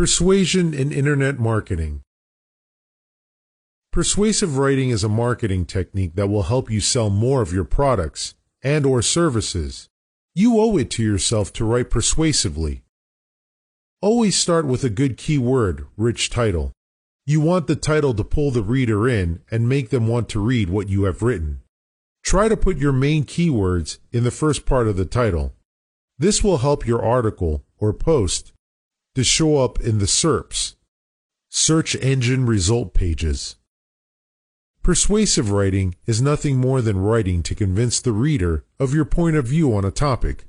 Persuasion in Internet Marketing Persuasive writing is a marketing technique that will help you sell more of your products and or services. You owe it to yourself to write persuasively. Always start with a good keyword, rich title. You want the title to pull the reader in and make them want to read what you have written. Try to put your main keywords in the first part of the title. This will help your article or post to show up in the SERPs, search engine result pages. Persuasive writing is nothing more than writing to convince the reader of your point of view on a topic.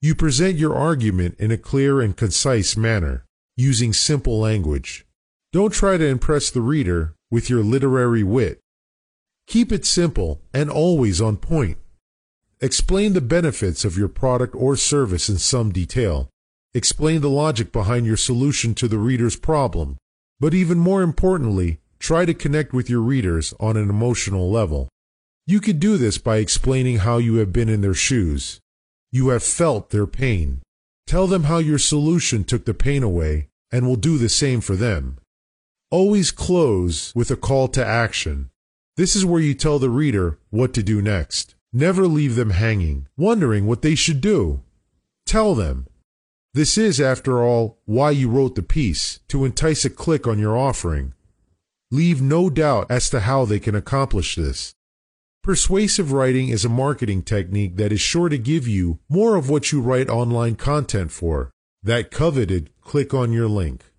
You present your argument in a clear and concise manner, using simple language. Don't try to impress the reader with your literary wit. Keep it simple and always on point. Explain the benefits of your product or service in some detail. Explain the logic behind your solution to the reader's problem. But even more importantly, try to connect with your readers on an emotional level. You could do this by explaining how you have been in their shoes. You have felt their pain. Tell them how your solution took the pain away and will do the same for them. Always close with a call to action. This is where you tell the reader what to do next. Never leave them hanging, wondering what they should do. Tell them. This is, after all, why you wrote the piece, to entice a click on your offering. Leave no doubt as to how they can accomplish this. Persuasive writing is a marketing technique that is sure to give you more of what you write online content for, that coveted click on your link.